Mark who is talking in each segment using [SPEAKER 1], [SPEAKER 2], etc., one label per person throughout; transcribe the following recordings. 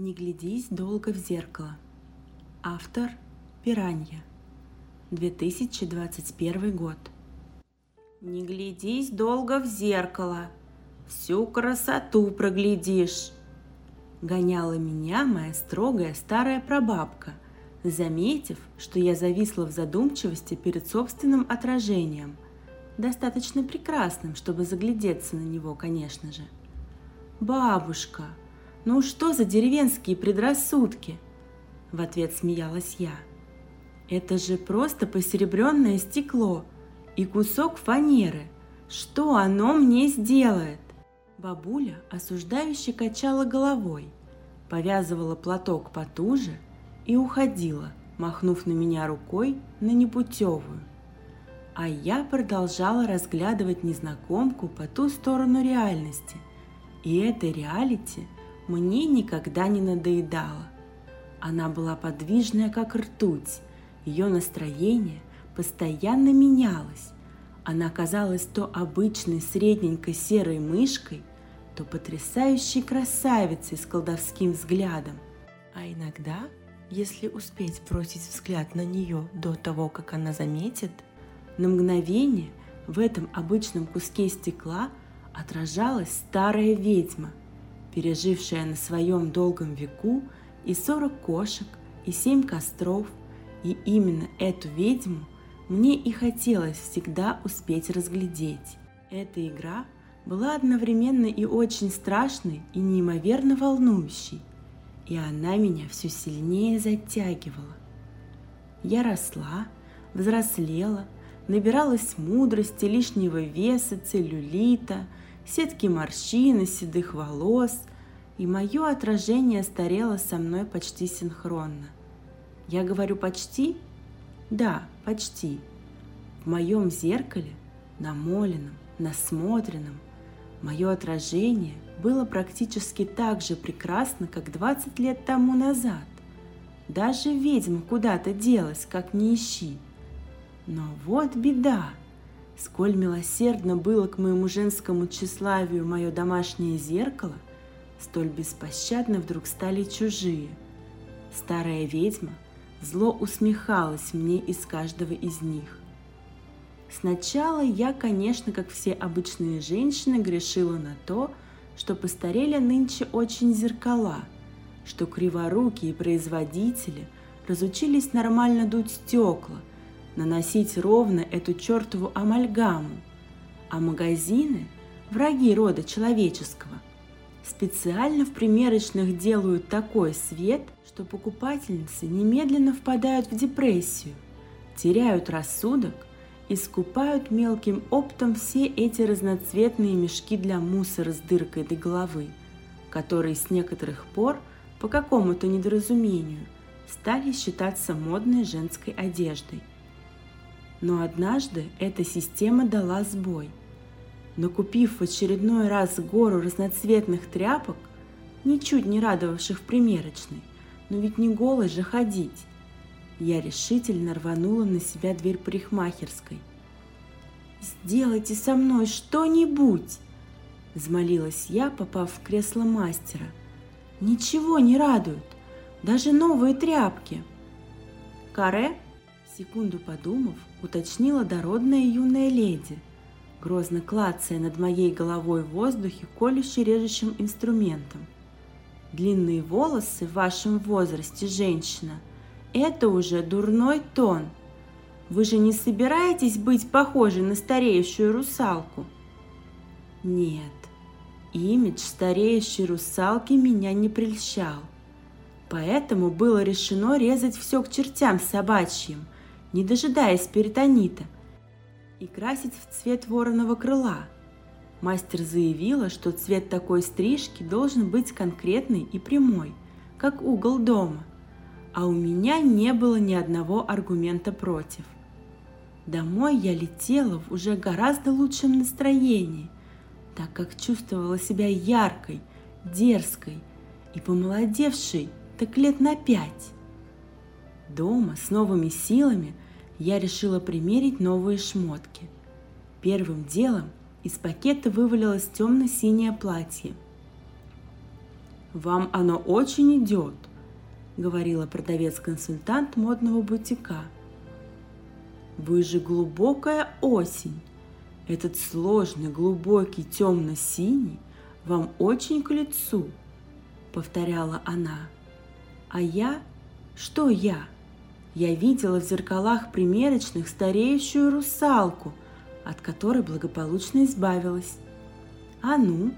[SPEAKER 1] Не глядись долго в зеркало. Автор Пиранья. 2021 год.
[SPEAKER 2] Не глядись долго в зеркало. Всю красоту проглядишь.
[SPEAKER 1] Гоняла меня моя строгая старая прабабка, заметив, что я зависла в задумчивости перед собственным отражением, достаточно прекрасным, чтобы заглядеться на него, конечно же. «Бабушка, ну что за деревенские предрассудки?» В ответ смеялась я. «Это же просто посеребренное стекло и кусок фанеры. Что оно мне сделает?» Бабуля осуждающе качала головой, повязывала платок потуже и уходила, махнув на меня рукой на непутевую. А я продолжала разглядывать незнакомку по ту сторону реальности. И этой реалити – мне никогда не надоедала. Она была подвижная, как ртуть. Ее настроение постоянно менялось. Она казалась то обычной средненькой серой мышкой, то потрясающей красавицей с колдовским взглядом. А иногда, если успеть бросить взгляд на нее до того, как она заметит, на мгновение в этом обычном куске стекла отражалась старая ведьма – пережившая на своем долгом веку и сорок кошек, и семь костров, и именно эту ведьму мне и хотелось всегда успеть разглядеть. Эта игра была одновременно и очень страшной, и неимоверно волнующей, и она меня все сильнее затягивала. Я росла, взрослела, набиралась мудрости, лишнего веса, целлюлита – сетки морщин и седых волос, и мое отражение старело со мной почти синхронно. Я говорю «почти»? Да, почти. В моем зеркале, намоленном, насмотренном, мое отражение было практически так же прекрасно, как 20 лет тому назад. Даже ведьма куда-то делась, как не ищи. Но вот беда – Сколь милосердно было к моему женскому тщеславию мое домашнее зеркало, столь беспощадно вдруг стали чужие. Старая ведьма зло усмехалась мне из каждого из них. Сначала я, конечно, как все обычные женщины, грешила на то, что постарели нынче очень зеркала, что криворукие производители разучились нормально дуть стекла, наносить ровно эту чертову амальгаму, а магазины – враги рода человеческого. Специально в примерочных делают такой свет, что покупательницы немедленно впадают в депрессию, теряют рассудок и скупают мелким оптом все эти разноцветные мешки для мусора с дыркой до головы, которые с некоторых пор по какому-то недоразумению стали считаться модной женской одеждой – но однажды эта система дала сбой. Накупив в очередной раз гору разноцветных тряпок, ничуть не радовавших в примерочной, но ведь не голой же ходить, я решительно рванула на себя дверь парикмахерской. «Сделайте со мной что-нибудь!» – взмолилась я, попав в кресло мастера. «Ничего не радует, даже новые тряпки!» Каре Секунду подумав, уточнила дородная юная леди, грозно клацая над моей головой в воздухе колюще режущим инструментом. Длинные волосы в вашем возрасте, женщина, это уже дурной тон. Вы же не собираетесь быть похожей на стареющую русалку? Нет, имидж стареющей русалки меня не прельщал. Поэтому было решено резать все к чертям собачьим – не дожидаясь перитонита, и красить в цвет вороного крыла. Мастер заявила, что цвет такой стрижки должен быть конкретный и прямой, как угол дома, а у меня не было ни одного аргумента против. Домой я летела в уже гораздо лучшем настроении, так как чувствовала себя яркой, дерзкой и помолодевшей так лет на пять. Дома с новыми силами я решила примерить новые шмотки. Первым делом из пакета вывалилось темно-синее платье. Вам оно очень идет, говорила продавец-консультант модного бутика. Вы же глубокая осень. Этот сложный, глубокий, темно-синий вам очень к лицу, повторяла она. А я? Что я? Я видела в зеркалах примерочных стареющую русалку, от которой благополучно избавилась. А ну,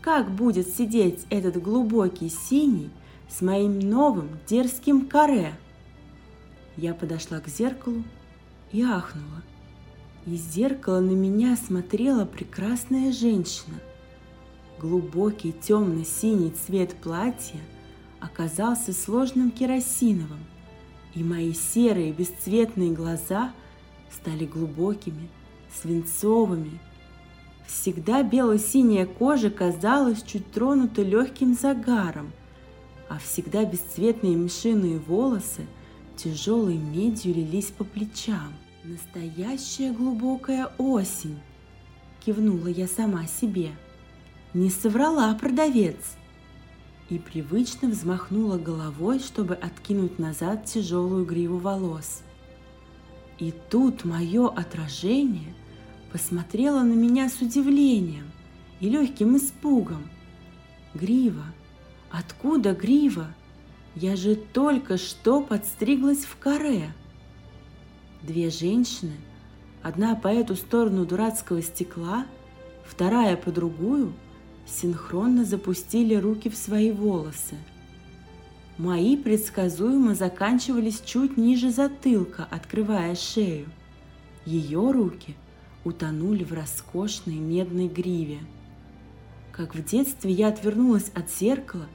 [SPEAKER 1] как будет сидеть этот глубокий синий с моим новым дерзким каре? Я подошла к зеркалу и ахнула. Из зеркала на меня смотрела прекрасная женщина. Глубокий темно-синий цвет платья оказался сложным керосиновым, и мои серые бесцветные глаза стали глубокими, свинцовыми. Всегда бело-синяя кожа казалась чуть тронута легким загаром, а всегда бесцветные мышиные волосы тяжелой медью лились по плечам. Настоящая глубокая осень, кивнула я сама себе. Не соврала продавец. И привычно взмахнула головой, чтобы откинуть назад тяжелую гриву волос. И тут мое отражение посмотрело на меня с удивлением и легким испугом. Грива, откуда грива? Я же только что подстриглась в каре. Две женщины, одна по эту сторону дурацкого стекла, вторая по другую, синхронно запустили руки в свои волосы. Мои предсказуемо заканчивались чуть ниже затылка, открывая шею. Ее руки утонули в роскошной медной гриве. Как в детстве я отвернулась от зеркала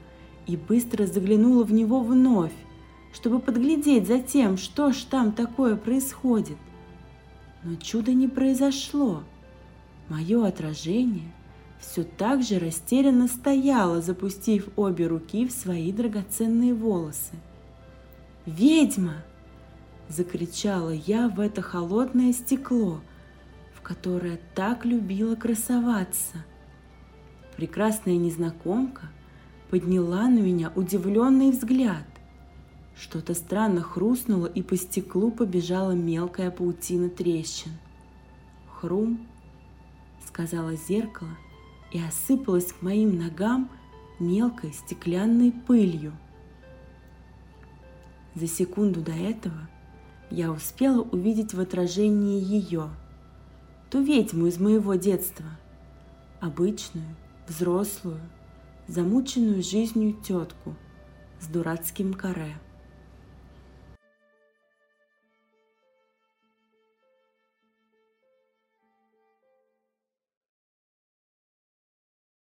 [SPEAKER 1] и быстро заглянула в него вновь, чтобы подглядеть за тем, что ж там такое происходит. Но чудо не произошло. Мое отражение все так же растерянно стояло, запустив обе руки в свои драгоценные волосы. «Ведьма!» – закричала я в это холодное стекло, в которое так любила красоваться. Прекрасная незнакомка подняла на меня удивленный взгляд. Что-то странно хрустнуло, и по стеклу побежала мелкая паутина трещин. «Хрум!» — сказала зеркало и осыпалось к моим ногам мелкой стеклянной пылью. За секунду до этого я успела увидеть в отражении ее, ту ведьму из моего детства, обычную, взрослую, замученную жизнью тетку с дурацким каре –